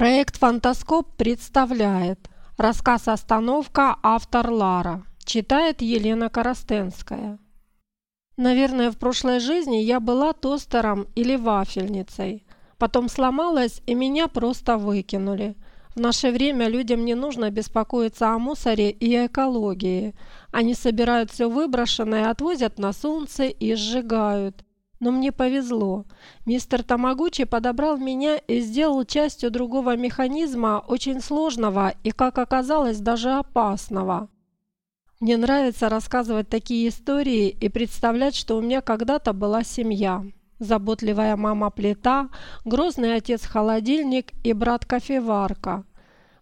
Проект «Фантаскоп» представляет рассказ «Остановка» автор Лара. Читает Елена Коростенская. Наверное, в прошлой жизни я была тостером или вафельницей. Потом сломалась, и меня просто выкинули. В наше время людям не нужно беспокоиться о мусоре и экологии. Они собирают все выброшенное, отвозят на солнце и сжигают. Но мне повезло. Мистер Тамагучи подобрал меня и сделал частью другого механизма, очень сложного и, как оказалось, даже опасного. Мне нравится рассказывать такие истории и представлять, что у меня когда-то была семья. Заботливая мама-плита, грозный отец-холодильник и брат-кофеварка.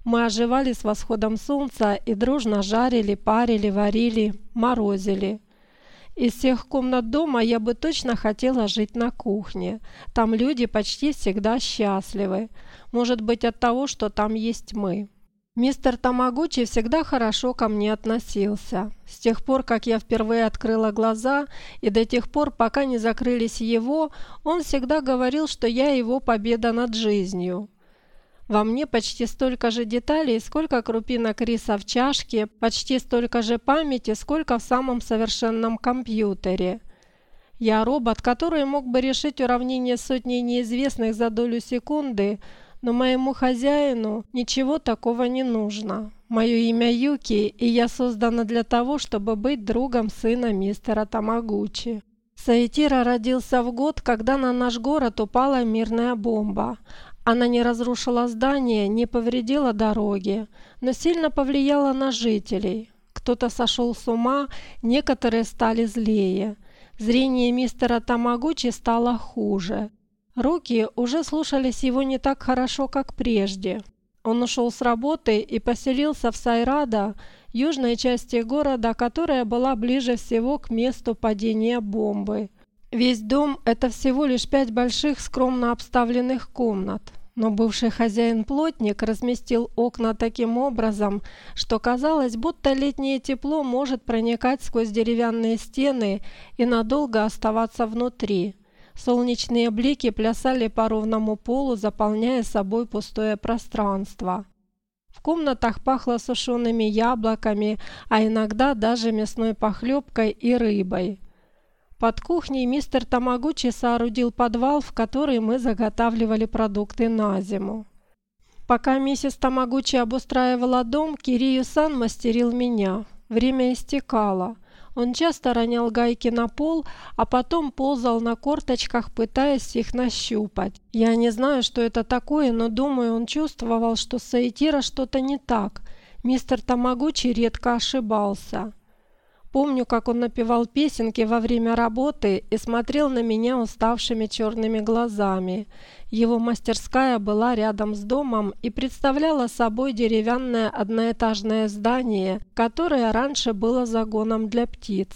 Мы оживали с восходом солнца и дружно жарили, парили, варили, морозили. Из всех комнат дома я бы точно хотела жить на кухне. Там люди почти всегда счастливы. Может быть от того, что там есть мы. Мистер Тамагучи всегда хорошо ко мне относился. С тех пор, как я впервые открыла глаза, и до тех пор, пока не закрылись его, он всегда говорил, что я его победа над жизнью. Во мне почти столько же деталей, сколько крупинок риса в чашке, почти столько же памяти, сколько в самом совершенном компьютере. Я робот, который мог бы решить уравнение сотни неизвестных за долю секунды, но моему хозяину ничего такого не нужно. Мое имя Юки, и я создана для того, чтобы быть другом сына мистера Тамагучи. Саитира родился в год, когда на наш город упала мирная бомба. Она не разрушила здание, не повредила дороги, но сильно повлияла на жителей. Кто-то сошел с ума, некоторые стали злее. Зрение мистера Тамагучи стало хуже. Руки уже слушались его не так хорошо, как прежде. Он ушел с работы и поселился в Сайрада, южной части города, которая была ближе всего к месту падения бомбы. Весь дом – это всего лишь пять больших скромно обставленных комнат. Но бывший хозяин-плотник разместил окна таким образом, что казалось, будто летнее тепло может проникать сквозь деревянные стены и надолго оставаться внутри. Солнечные блики плясали по ровному полу, заполняя собой пустое пространство. В комнатах пахло сушеными яблоками, а иногда даже мясной похлебкой и рыбой. Под кухней мистер Тамагучи соорудил подвал, в который мы заготавливали продукты на зиму. Пока миссис Тамагучи обустраивала дом, Кирию-сан мастерил меня. Время истекало. Он часто ронял гайки на пол, а потом ползал на корточках, пытаясь их нащупать. Я не знаю, что это такое, но думаю, он чувствовал, что с Саитира что-то не так. Мистер Тамагучи редко ошибался. Помню, как он напевал песенки во время работы и смотрел на меня уставшими черными глазами. Его мастерская была рядом с домом и представляла собой деревянное одноэтажное здание, которое раньше было загоном для птиц.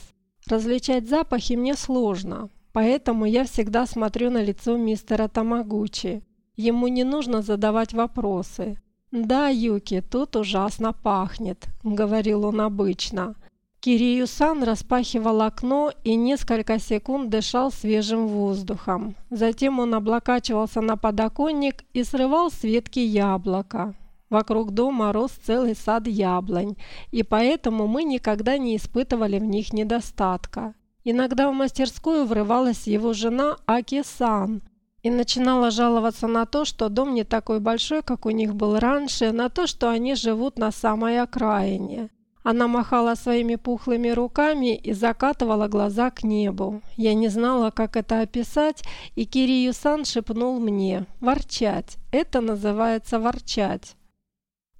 Различать запахи мне сложно, поэтому я всегда смотрю на лицо мистера Тамагучи. Ему не нужно задавать вопросы. «Да, Юки, тут ужасно пахнет», — говорил он обычно. Кирию-сан распахивал окно и несколько секунд дышал свежим воздухом. Затем он облокачивался на подоконник и срывал с ветки яблоко. Вокруг дома рос целый сад яблонь, и поэтому мы никогда не испытывали в них недостатка. Иногда в мастерскую врывалась его жена Аки-сан и начинала жаловаться на то, что дом не такой большой, как у них был раньше, на то, что они живут на самой окраине. Она махала своими пухлыми руками и закатывала глаза к небу. Я не знала, как это описать, и Кирию-сан шепнул мне «Ворчать. Это называется ворчать».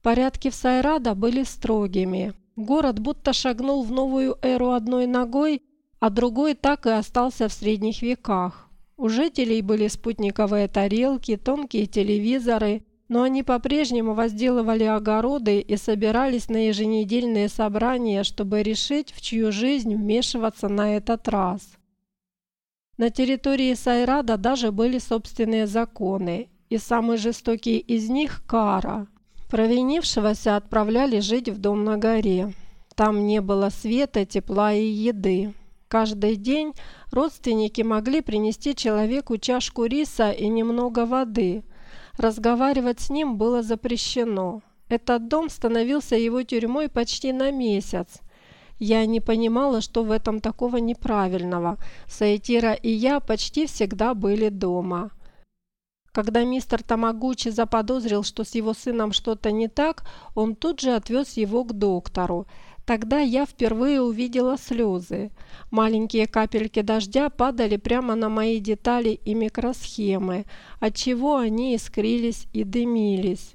Порядки в Сайрада были строгими. Город будто шагнул в новую эру одной ногой, а другой так и остался в средних веках. У жителей были спутниковые тарелки, тонкие телевизоры – но они по-прежнему возделывали огороды и собирались на еженедельные собрания, чтобы решить, в чью жизнь вмешиваться на этот раз. На территории Сайрада даже были собственные законы, и самый жестокий из них – кара. Провинившегося отправляли жить в дом на горе. Там не было света, тепла и еды. Каждый день родственники могли принести человеку чашку риса и немного воды – Разговаривать с ним было запрещено. Этот дом становился его тюрьмой почти на месяц. Я не понимала, что в этом такого неправильного. Саитира и я почти всегда были дома. Когда мистер Тамагучи заподозрил, что с его сыном что-то не так, он тут же отвез его к доктору. Тогда я впервые увидела слезы. Маленькие капельки дождя падали прямо на мои детали и микросхемы, отчего они искрились и дымились.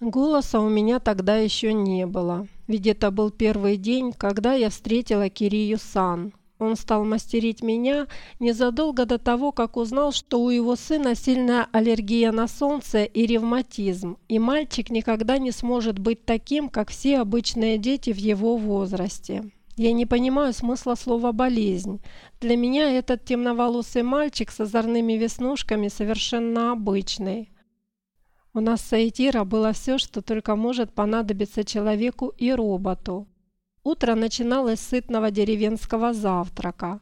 Голоса у меня тогда еще не было, ведь это был первый день, когда я встретила Кирию-сан. Он стал мастерить меня незадолго до того, как узнал, что у его сына сильная аллергия на солнце и ревматизм, и мальчик никогда не сможет быть таким, как все обычные дети в его возрасте. Я не понимаю смысла слова «болезнь». Для меня этот темноволосый мальчик с озорными веснушками совершенно обычный. У нас с Аитира было все, что только может понадобиться человеку и роботу. Утро начиналось с сытного деревенского завтрака.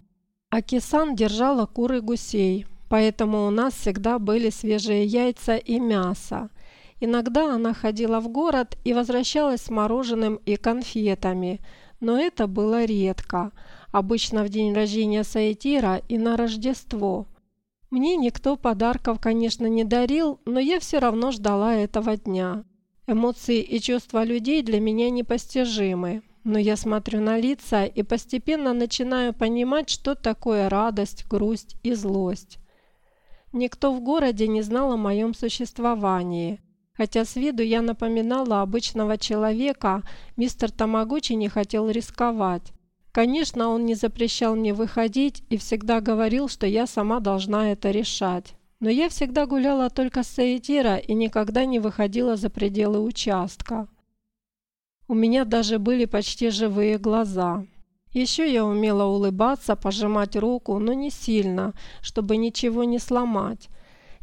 Акисан держала куры гусей, поэтому у нас всегда были свежие яйца и мясо. Иногда она ходила в город и возвращалась с мороженым и конфетами, но это было редко, обычно в день рождения Саитира и на Рождество. Мне никто подарков, конечно, не дарил, но я все равно ждала этого дня. Эмоции и чувства людей для меня непостижимы, но я смотрю на лица и постепенно начинаю понимать, что такое радость, грусть и злость. Никто в городе не знал о моем существовании. Хотя с виду я напоминала обычного человека, мистер Тамагучи не хотел рисковать. Конечно, он не запрещал мне выходить и всегда говорил, что я сама должна это решать. Но я всегда гуляла только с Саитира и никогда не выходила за пределы участка. У меня даже были почти живые глаза. Еще я умела улыбаться, пожимать руку, но не сильно, чтобы ничего не сломать.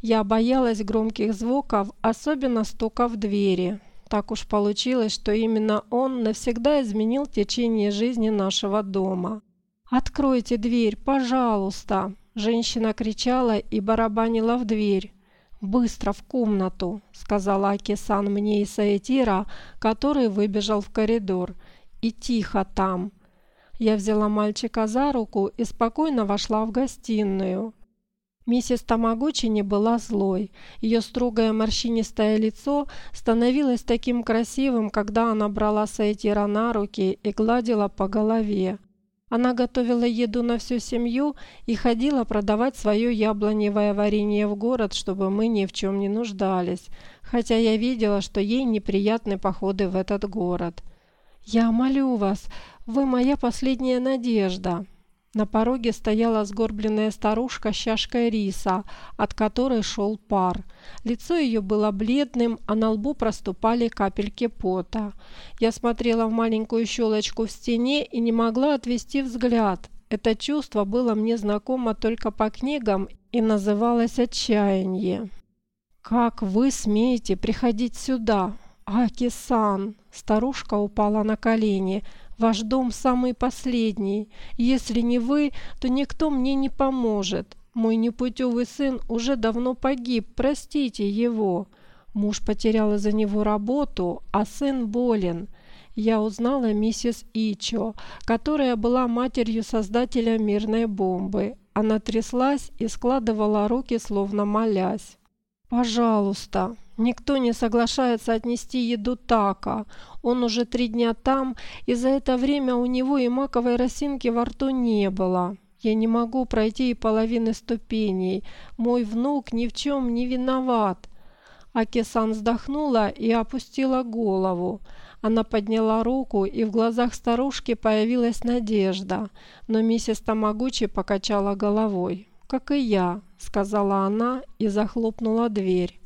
Я боялась громких звуков, особенно стука в двери. Так уж получилось, что именно он навсегда изменил течение жизни нашего дома. «Откройте дверь, пожалуйста!» Женщина кричала и барабанила в дверь. «Быстро в комнату!» – сказала Акисан мне и Саэтира, который выбежал в коридор. «И тихо там!» Я взяла мальчика за руку и спокойно вошла в гостиную. Миссис Тамагучи не была злой. Ее строгое морщинистое лицо становилось таким красивым, когда она брала Саитира на руки и гладила по голове. Она готовила еду на всю семью и ходила продавать свое яблоневое варенье в город, чтобы мы ни в чем не нуждались, хотя я видела, что ей неприятны походы в этот город. «Я молю вас, вы моя последняя надежда», на пороге стояла сгорбленная старушка с чашкой риса, от которой шел пар. Лицо ее было бледным, а на лбу проступали капельки пота. Я смотрела в маленькую щелочку в стене и не могла отвести взгляд. Это чувство было мне знакомо только по книгам и называлось отчаяние. «Как вы смеете приходить сюда?» «Аки-сан!» Старушка упала на колени. Ваш дом самый последний. Если не вы, то никто мне не поможет. Мой непутевый сын уже давно погиб, простите его. Муж потерял из-за него работу, а сын болен. Я узнала миссис Ичо, которая была матерью создателя мирной бомбы. Она тряслась и складывала руки, словно молясь. «Пожалуйста, никто не соглашается отнести еду Така. Он уже три дня там, и за это время у него и маковой росинки во рту не было. Я не могу пройти и половины ступеней. Мой внук ни в чем не виноват». Акисан вздохнула и опустила голову. Она подняла руку, и в глазах старушки появилась надежда, но миссис Тамагучи покачала головой как и я», — сказала она и захлопнула дверь.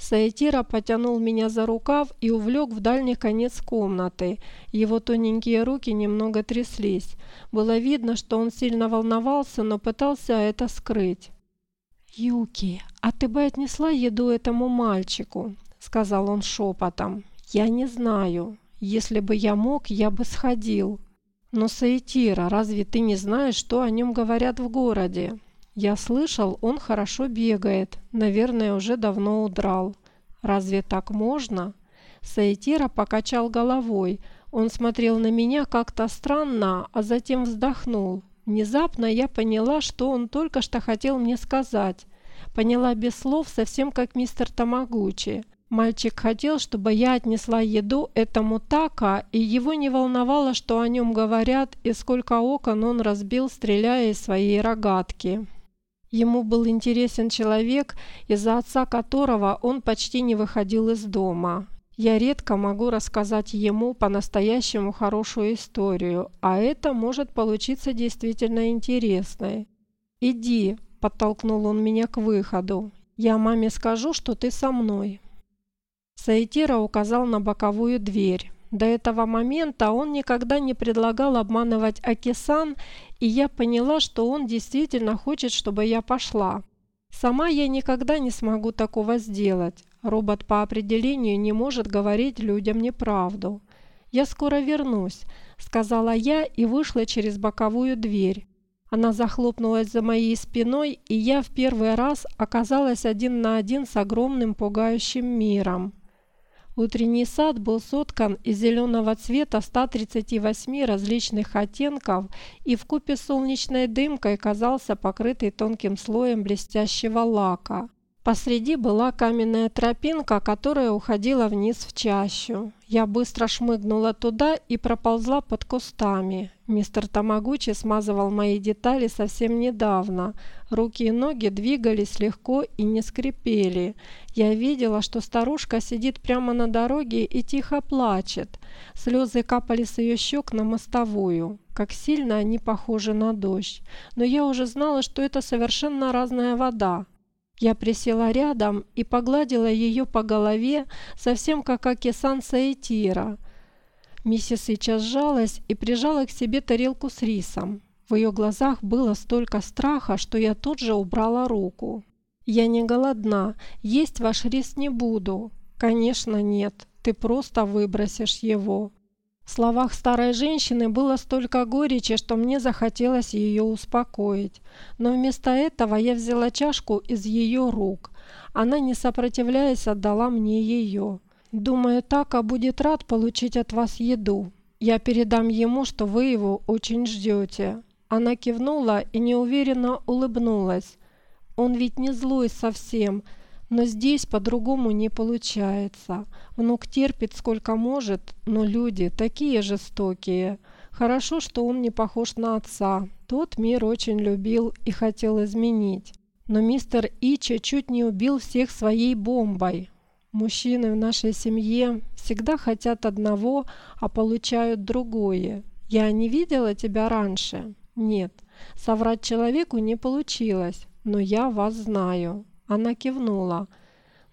Саитира потянул меня за рукав и увлек в дальний конец комнаты. Его тоненькие руки немного тряслись. Было видно, что он сильно волновался, но пытался это скрыть. «Юки, а ты бы отнесла еду этому мальчику?» — сказал он шепотом. «Я не знаю. Если бы я мог, я бы сходил. «Но, Саитира, разве ты не знаешь, что о нем говорят в городе?» Я слышал, он хорошо бегает. Наверное, уже давно удрал. Разве так можно? Саитира покачал головой. Он смотрел на меня как-то странно, а затем вздохнул. Внезапно я поняла, что он только что хотел мне сказать. Поняла без слов, совсем как мистер Тамагучи. Мальчик хотел, чтобы я отнесла еду этому Така, и его не волновало, что о нем говорят и сколько окон он разбил, стреляя из своей рогатки. Ему был интересен человек, из-за отца которого он почти не выходил из дома. Я редко могу рассказать ему по-настоящему хорошую историю, а это может получиться действительно интересной. «Иди», – подтолкнул он меня к выходу. «Я маме скажу, что ты со мной». Саитира указал на боковую дверь. До этого момента он никогда не предлагал обманывать Акисан, и я поняла, что он действительно хочет, чтобы я пошла. Сама я никогда не смогу такого сделать. Робот по определению не может говорить людям неправду. «Я скоро вернусь», – сказала я и вышла через боковую дверь. Она захлопнулась за моей спиной, и я в первый раз оказалась один на один с огромным пугающим миром. Утренний сад был соткан из зеленого цвета 138 различных оттенков и в купе солнечной дымкой казался покрытый тонким слоем блестящего лака. Посреди была каменная тропинка, которая уходила вниз в чащу. Я быстро шмыгнула туда и проползла под кустами. Мистер Тамагучи смазывал мои детали совсем недавно. Руки и ноги двигались легко и не скрипели. Я видела, что старушка сидит прямо на дороге и тихо плачет. Слезы капали с ее щек на мостовую. Как сильно они похожи на дождь. Но я уже знала, что это совершенно разная вода. Я присела рядом и погладила ее по голове, совсем как Акисан Саитира. Миссис сейчас сжалась и прижала к себе тарелку с рисом. В ее глазах было столько страха, что я тут же убрала руку. «Я не голодна, есть ваш рис не буду». «Конечно нет, ты просто выбросишь его». В словах старой женщины было столько горечи, что мне захотелось ее успокоить. Но вместо этого я взяла чашку из ее рук. Она, не сопротивляясь, отдала мне ее. «Думаю, Така будет рад получить от вас еду. Я передам ему, что вы его очень ждете». Она кивнула и неуверенно улыбнулась. «Он ведь не злой совсем, но здесь по-другому не получается. Внук терпит сколько может, но люди такие жестокие. Хорошо, что он не похож на отца. Тот мир очень любил и хотел изменить. Но мистер Ичи чуть не убил всех своей бомбой. Мужчины в нашей семье всегда хотят одного, а получают другое. Я не видела тебя раньше? Нет. Соврать человеку не получилось, но я вас знаю. Она кивнула.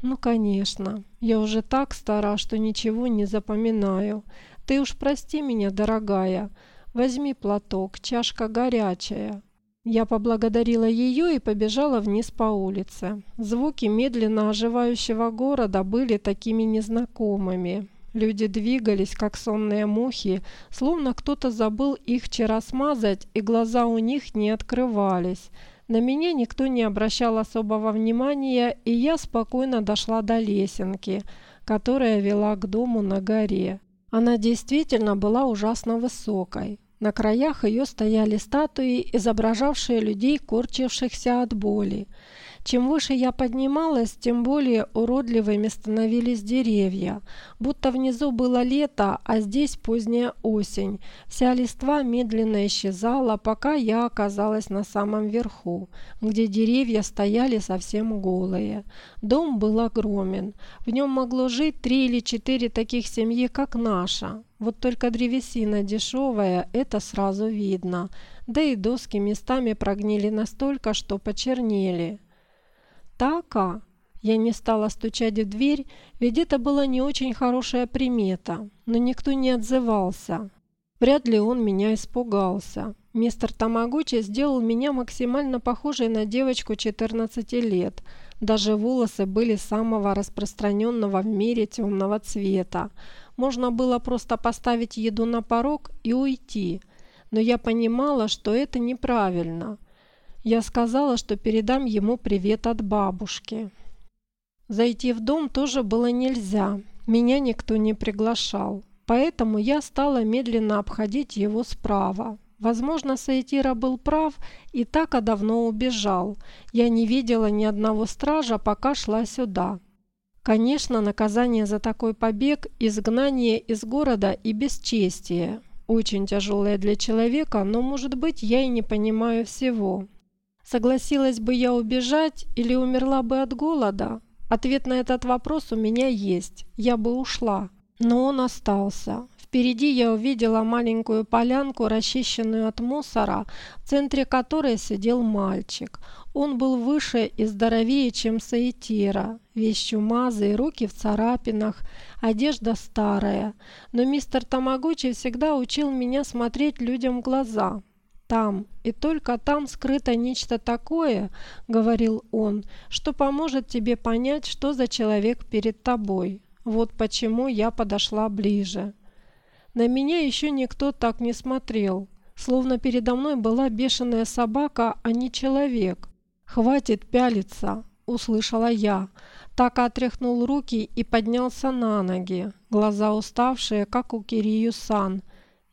«Ну, конечно. Я уже так стара, что ничего не запоминаю. Ты уж прости меня, дорогая. Возьми платок, чашка горячая». Я поблагодарила ее и побежала вниз по улице. Звуки медленно оживающего города были такими незнакомыми. Люди двигались, как сонные мухи, словно кто-то забыл их вчера смазать, и глаза у них не открывались. На меня никто не обращал особого внимания, и я спокойно дошла до лесенки, которая вела к дому на горе. Она действительно была ужасно высокой. На краях ее стояли статуи, изображавшие людей, корчившихся от боли. Чем выше я поднималась, тем более уродливыми становились деревья. Будто внизу было лето, а здесь поздняя осень. Вся листва медленно исчезала, пока я оказалась на самом верху, где деревья стояли совсем голые. Дом был огромен. В нем могло жить три или четыре таких семьи, как наша. Вот только древесина дешевая, это сразу видно. Да и доски местами прогнили настолько, что почернели. Така. Я не стала стучать в дверь, ведь это была не очень хорошая примета, но никто не отзывался. Вряд ли он меня испугался. Мистер Тамагучи сделал меня максимально похожей на девочку 14 лет. Даже волосы были самого распространенного в мире темного цвета. Можно было просто поставить еду на порог и уйти. Но я понимала, что это неправильно. Я сказала, что передам ему привет от бабушки. Зайти в дом тоже было нельзя, меня никто не приглашал, поэтому я стала медленно обходить его справа. Возможно, Саитира был прав и так давно убежал. Я не видела ни одного стража, пока шла сюда. Конечно, наказание за такой побег – изгнание из города и бесчестие. Очень тяжелое для человека, но, может быть, я и не понимаю всего. Согласилась бы я убежать или умерла бы от голода? Ответ на этот вопрос у меня есть. Я бы ушла. Но он остался. Впереди я увидела маленькую полянку, расчищенную от мусора, в центре которой сидел мальчик. Он был выше и здоровее, чем Саитира. Весь чумазый, руки в царапинах, одежда старая. Но мистер Тамагучи всегда учил меня смотреть людям в глаза. Там и только там скрыто нечто такое, говорил он, что поможет тебе понять, что за человек перед тобой. Вот почему я подошла ближе. На меня еще никто так не смотрел, словно передо мной была бешеная собака, а не человек. «Хватит пялиться!» – услышала я. Так отряхнул руки и поднялся на ноги. Глаза уставшие, как у Кирию-сан.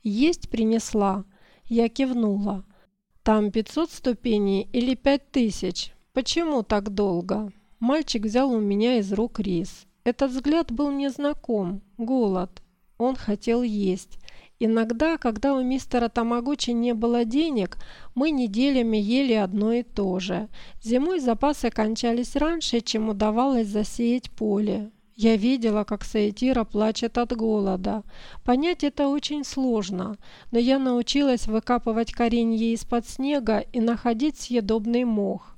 «Есть принесла?» Я кивнула. «Там 500 ступеней или 5000? Почему так долго?» Мальчик взял у меня из рук рис. Этот взгляд был незнаком. Голод. Он хотел есть. Иногда, когда у мистера Тамагучи не было денег, мы неделями ели одно и то же. Зимой запасы кончались раньше, чем удавалось засеять поле. Я видела, как Саитира плачет от голода. Понять это очень сложно, но я научилась выкапывать коренья из-под снега и находить съедобный мох.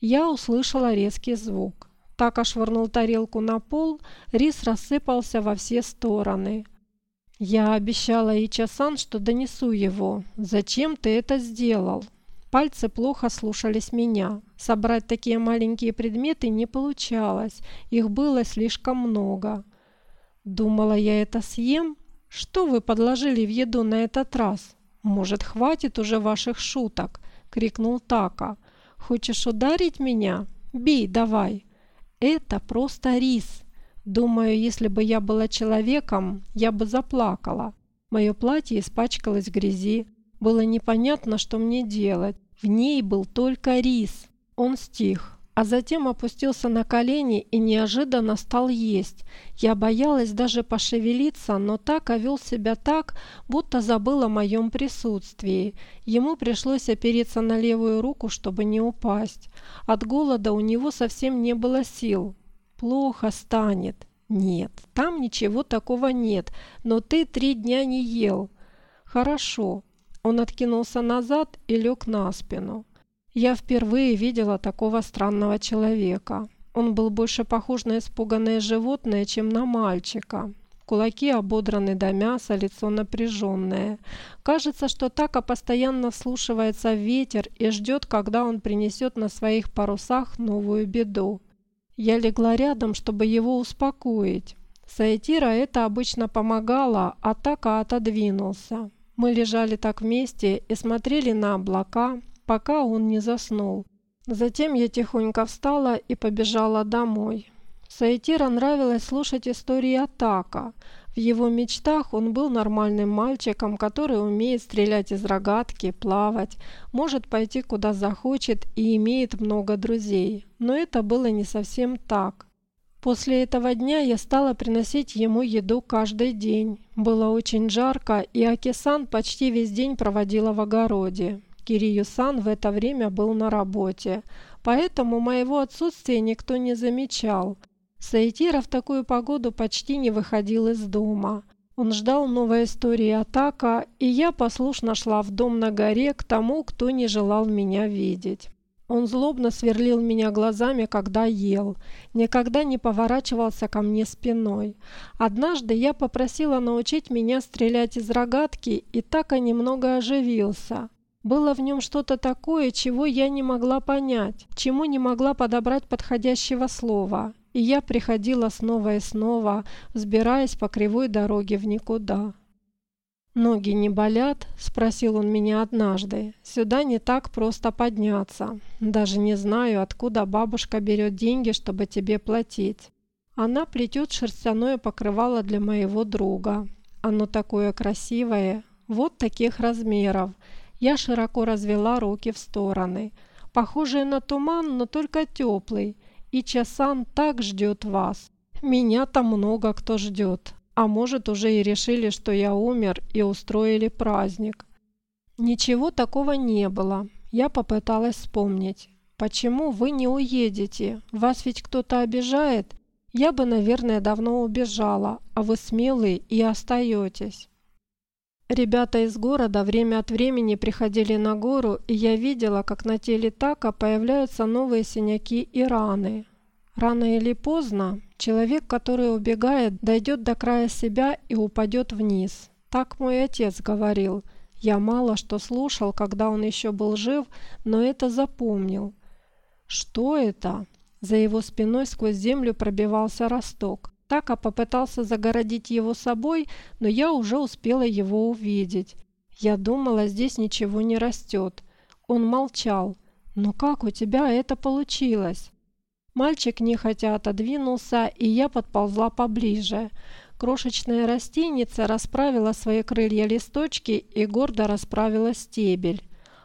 Я услышала резкий звук. Так ошвырнул тарелку на пол, рис рассыпался во все стороны. Я обещала Ичасан, что донесу его. Зачем ты это сделал? Пальцы плохо слушались меня. Собрать такие маленькие предметы не получалось. Их было слишком много. Думала, я это съем? Что вы подложили в еду на этот раз? Может, хватит уже ваших шуток? крикнул Така. Хочешь ударить меня? Бей, давай. Это просто рис. Думаю, если бы я была человеком, я бы заплакала. Мое платье испачкалось в грязи. Было непонятно, что мне делать. В ней был только рис. Он стих, а затем опустился на колени и неожиданно стал есть. Я боялась даже пошевелиться, но так вел себя так, будто забыл о моем присутствии. Ему пришлось опереться на левую руку, чтобы не упасть. От голода у него совсем не было сил. Плохо станет. Нет, там ничего такого нет, но ты три дня не ел. Хорошо. Он откинулся назад и лег на спину. Я впервые видела такого странного человека. Он был больше похож на испуганное животное, чем на мальчика. Кулаки ободраны до мяса, лицо напряженное. Кажется, что Така постоянно вслушивается ветер и ждет, когда он принесет на своих парусах новую беду. Я легла рядом, чтобы его успокоить. Саитира это обычно помогало, а Така отодвинулся. Мы лежали так вместе и смотрели на облака, пока он не заснул. Затем я тихонько встала и побежала домой. Саитира нравилось слушать истории Атака. В его мечтах он был нормальным мальчиком, который умеет стрелять из рогатки, плавать, может пойти куда захочет и имеет много друзей. Но это было не совсем так. После этого дня я стала приносить ему еду каждый день. Было очень жарко, и Акисан почти весь день проводила в огороде. Кирию-сан в это время был на работе, поэтому моего отсутствия никто не замечал – Саитира в такую погоду почти не выходил из дома. Он ждал новой истории атака, и я послушно шла в дом на горе к тому, кто не желал меня видеть. Он злобно сверлил меня глазами, когда ел, никогда не поворачивался ко мне спиной. Однажды я попросила научить меня стрелять из рогатки, и так и немного оживился. Было в нем что-то такое, чего я не могла понять, чему не могла подобрать подходящего слова и я приходила снова и снова, взбираясь по кривой дороге в никуда. «Ноги не болят?» – спросил он меня однажды. «Сюда не так просто подняться. Даже не знаю, откуда бабушка берет деньги, чтобы тебе платить. Она плетет шерстяное покрывало для моего друга. Оно такое красивое, вот таких размеров. Я широко развела руки в стороны. Похожий на туман, но только теплый. И Часан так ждет вас. Меня-то много кто ждет. А может, уже и решили, что я умер, и устроили праздник. Ничего такого не было. Я попыталась вспомнить. Почему вы не уедете? Вас ведь кто-то обижает? Я бы, наверное, давно убежала, а вы смелые и остаетесь. Ребята из города время от времени приходили на гору, и я видела, как на теле Така появляются новые синяки и раны. Рано или поздно человек, который убегает, дойдет до края себя и упадет вниз. Так мой отец говорил. Я мало что слушал, когда он еще был жив, но это запомнил. Что это? За его спиной сквозь землю пробивался росток. Така попытался загородить его собой, но я уже успела его увидеть. Я думала, здесь ничего не растет. Он молчал. «Ну как у тебя это получилось?» Мальчик нехотя отодвинулся, и я подползла поближе. Крошечная растеница расправила свои крылья листочки и гордо расправила стебель.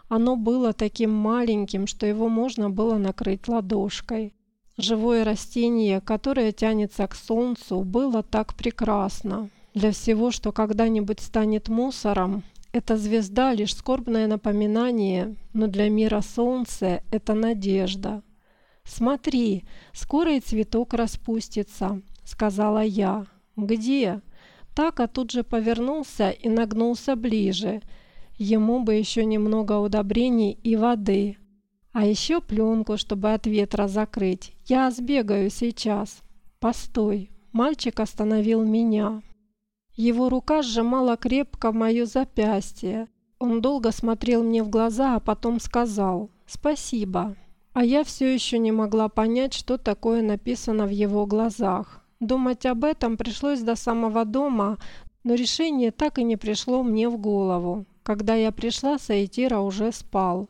Оно было таким маленьким, что его можно было накрыть ладошкой. Живое растение, которое тянется к солнцу, было так прекрасно. Для всего, что когда-нибудь станет мусором, эта звезда лишь скорбное напоминание, но для мира солнце – это надежда. «Смотри, скоро и цветок распустится», — сказала я. «Где?» Така тут же повернулся и нагнулся ближе. Ему бы еще немного удобрений и воды. А еще пленку, чтобы от ветра закрыть. Я сбегаю сейчас. Постой. Мальчик остановил меня. Его рука сжимала крепко мое запястье. Он долго смотрел мне в глаза, а потом сказал «Спасибо». А я все еще не могла понять, что такое написано в его глазах. Думать об этом пришлось до самого дома, но решение так и не пришло мне в голову. Когда я пришла, Саитира уже спал.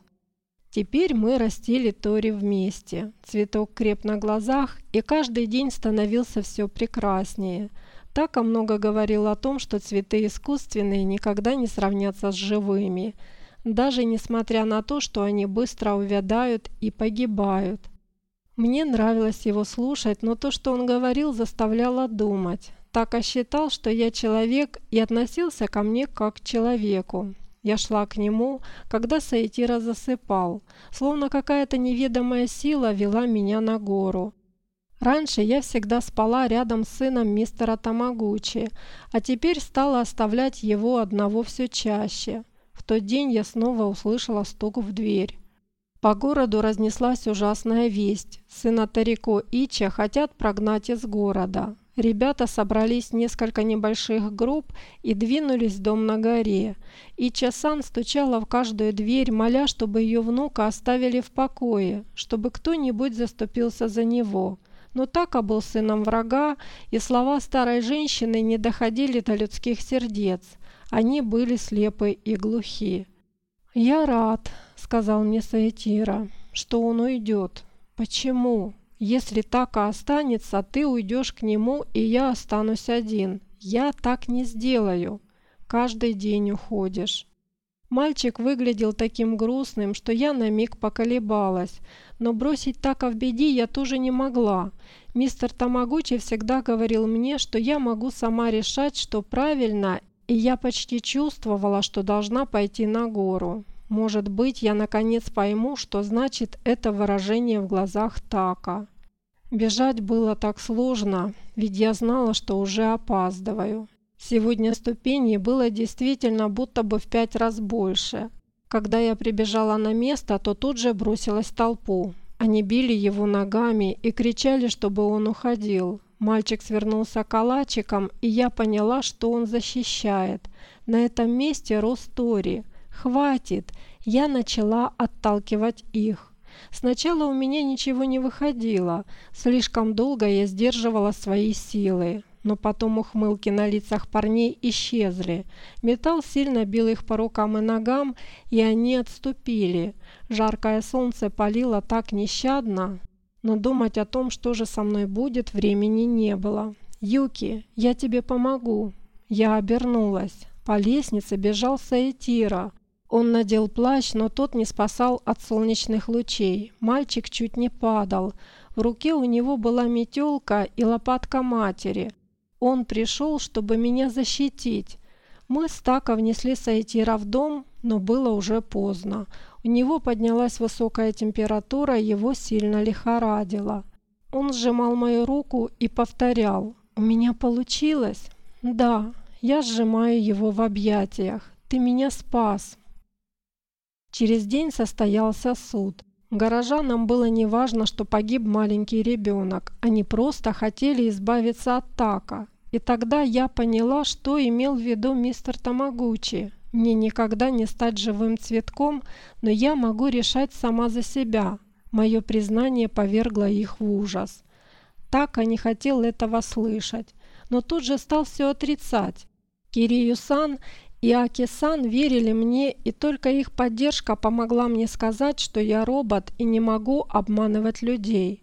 Теперь мы растили Тори вместе. Цветок креп на глазах, и каждый день становился все прекраснее. Така много говорил о том, что цветы искусственные никогда не сравнятся с живыми – даже несмотря на то, что они быстро увядают и погибают. Мне нравилось его слушать, но то, что он говорил, заставляло думать. Така считал, что я человек и относился ко мне как к человеку. Я шла к нему, когда Саитира засыпал, словно какая-то неведомая сила вела меня на гору. Раньше я всегда спала рядом с сыном мистера Тамагучи, а теперь стала оставлять его одного все чаще. Тот день я снова услышала стук в дверь. По городу разнеслась ужасная весть. Сына Тарико Ича хотят прогнать из города. Ребята собрались в несколько небольших групп и двинулись в дом на горе. Ича-сан стучала в каждую дверь, моля, чтобы ее внука оставили в покое, чтобы кто-нибудь заступился за него. Но Така был сыном врага, и слова старой женщины не доходили до людских сердец. Они были слепы и глухи. «Я рад», — сказал мне Саитира, — «что он уйдет. Почему? Если так и останется, ты уйдешь к нему, и я останусь один. Я так не сделаю. Каждый день уходишь». Мальчик выглядел таким грустным, что я на миг поколебалась, но бросить Така в беде я тоже не могла. Мистер Тамагучи всегда говорил мне, что я могу сама решать, что правильно, и я почти чувствовала, что должна пойти на гору. Может быть, я наконец пойму, что значит это выражение в глазах Така. Бежать было так сложно, ведь я знала, что уже опаздываю. Сегодня ступеней было действительно будто бы в пять раз больше. Когда я прибежала на место, то тут же бросилась в толпу. Они били его ногами и кричали, чтобы он уходил. Мальчик свернулся калачиком, и я поняла, что он защищает. На этом месте рос Тори. «Хватит!» Я начала отталкивать их. Сначала у меня ничего не выходило. Слишком долго я сдерживала свои силы. но потом ухмылки на лицах парней исчезли. Металл сильно бил их по рукам и ногам, и они отступили. Жаркое солнце палило так нещадно, но думать о том, что же со мной будет, времени не было. «Юки, я тебе помогу». Я обернулась. По лестнице бежал Саитира. Он надел плащ, но тот не спасал от солнечных лучей. Мальчик чуть не падал. В руке у него была метелка и лопатка матери. Он пришел, чтобы меня защитить. Мы с Тако внесли Саитира в дом, но было уже поздно. У него поднялась высокая температура, его сильно лихорадило. Он сжимал мою руку и повторял «У меня получилось?» «Да, я сжимаю его в объятиях. Ты меня спас». Через день состоялся суд. Горожанам было неважно, что погиб маленький ребенок. Они просто хотели избавиться от Така. И тогда я поняла, что имел в виду мистер Тамагучи. Мне никогда не стать живым цветком, но я могу решать сама за себя. Мое признание повергло их в ужас. Така не хотел этого слышать, но тут же стал все отрицать. Кирию-сан и Аки-сан верили мне, и только их поддержка помогла мне сказать, что я робот и не могу обманывать людей.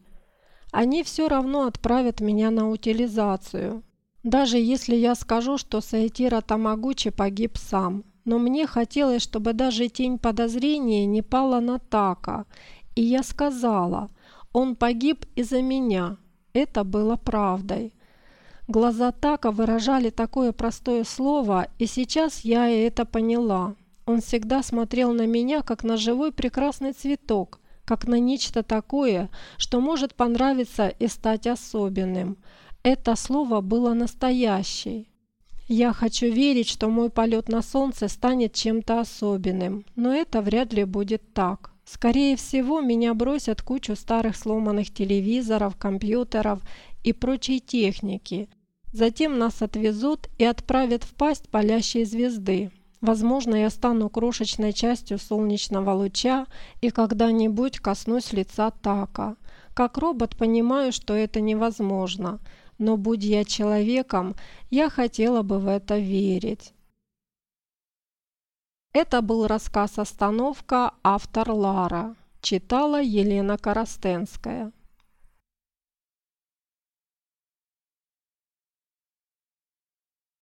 Они все равно отправят меня на утилизацию. Даже если я скажу, что Саитира Тамагучи погиб сам. Но мне хотелось, чтобы даже тень подозрения не пала на Така. И я сказала, он погиб из-за меня. Это было правдой. Глаза Така выражали такое простое слово, и сейчас я и это поняла. Он всегда смотрел на меня, как на живой прекрасный цветок, как на нечто такое, что может понравиться и стать особенным. Это слово было настоящей. Я хочу верить, что мой полет на солнце станет чем-то особенным, но это вряд ли будет так. Скорее всего, меня бросят кучу старых сломанных телевизоров, компьютеров и прочей техники. Затем нас отвезут и отправят в пасть палящей звезды. Возможно, я стану крошечной частью солнечного луча и когда-нибудь коснусь лица Така. Как робот понимаю, что это невозможно – но будь я человеком, я хотела бы в это верить. Это был рассказ «Остановка», автор Лара. Читала Елена Коростенская.